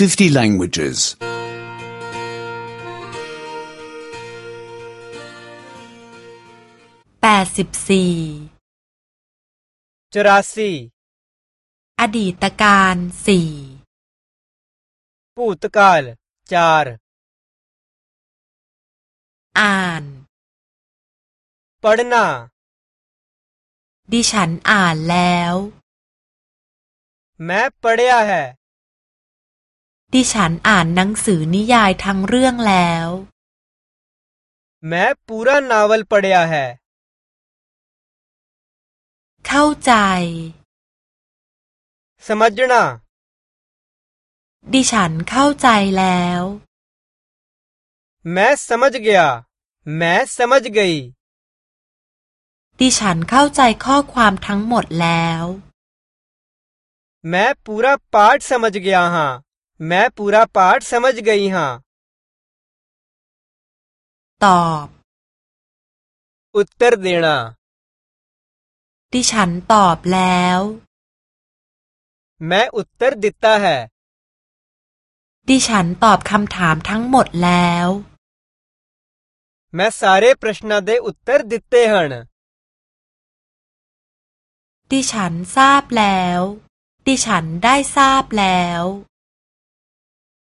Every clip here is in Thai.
50 languages. 84 74อดีตการสี่ปูตกาลจารอ่าน पढ़ना ดิฉันอ่านแล้ว मैं पढ़या है ดิฉันอ่านหนังสือนิยายทั้งเรื่องแล้ว แมंปูรานาวลป ढ ด य ย ह ะเข้าใจ สมัจนาดิฉันเข้าใจแล้วแมสมัจเกียแม म สมัจเกยดิฉันเข้าใจข้อความทั้งหมดแล้ว แมปูราพาร์ทสมัจเกียฮะ मैं पूरा पाठ समझ गई हाँ ตอบ उत्तर देना ดิฉัน ตอบ แล้ว मैं उत्तर देता है ดิฉัน ตอบคำถาม ทั้งหมด แล้ว मैं सारे प्रश्न दे उत्तर ตे त े हैं ดิฉันทราบแล้วดิฉันได้ทราบแล้ว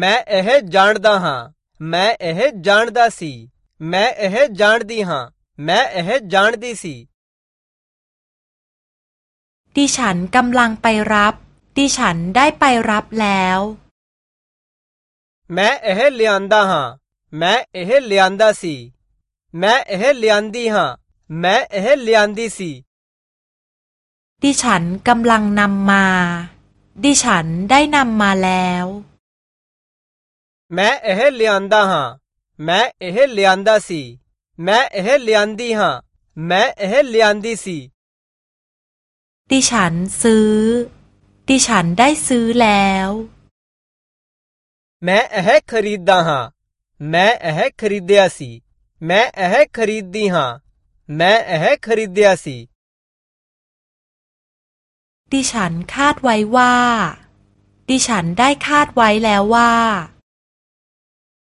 ਮੈਂ ਇਹ ਜਾਣਦਾ ਹਾਂ ਮੈਂ ਇਹ ਜਾਣਦਾ ਸੀ ਮੈਂ ਇਹ ਜਾਣਦੀ ਹਾਂ ਮੈਂ ਇਹ ਜਾਣਦੀ ਸੀ ดิฉันกำลังไปรับดิฉันได้ไปรับแล้วแม่เอเฮเลียนดาฮะแม่เอเฮเลียนดาสีแม่เอเฮเลียนดีฮะแม่เอเฮเลียนดีสีดิฉันกำลังนำมาดิฉันได้นำมาแล้ว ਮੈਂ ਇਹ ਲਿਆਂਦਾ ਹਾਂ ਮੈਂ ਇਹ ਲਿਆਂਦਾ ਸੀ ਮੈਂ ਇਹ ਲਿਆਂਦੀ ਹਾਂ ਮੈਂ ਇਹ ਲਿਆਂਦੀ ਸੀ ดิฉันซื้อดิฉันได้ซื้อแล้วแม่เอ๋ห์ขรีดดาฮะแม่เอ๋ห์ขรีดียาสีแม่เอ๋ห์ขรีดดีฮะแม่เอ๋ห์ขรีดียาสีดิฉันคาดไว้ว่าดิฉันได้คาดไว้แล้วว่า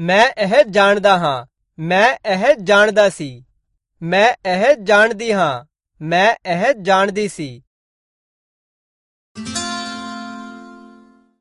ਮੈਂ ਇਹ ਜਾਣਦਾ ਹਾਂ ਮੈਂ ਇਹ ਜਾਣਦਾ ਸੀ ਮੈਂ ਇਹ ਜਾਣਦੀ ਹਾਂ ਮੈਂ ਇਹ ਜਾਣਦੀ ਸੀ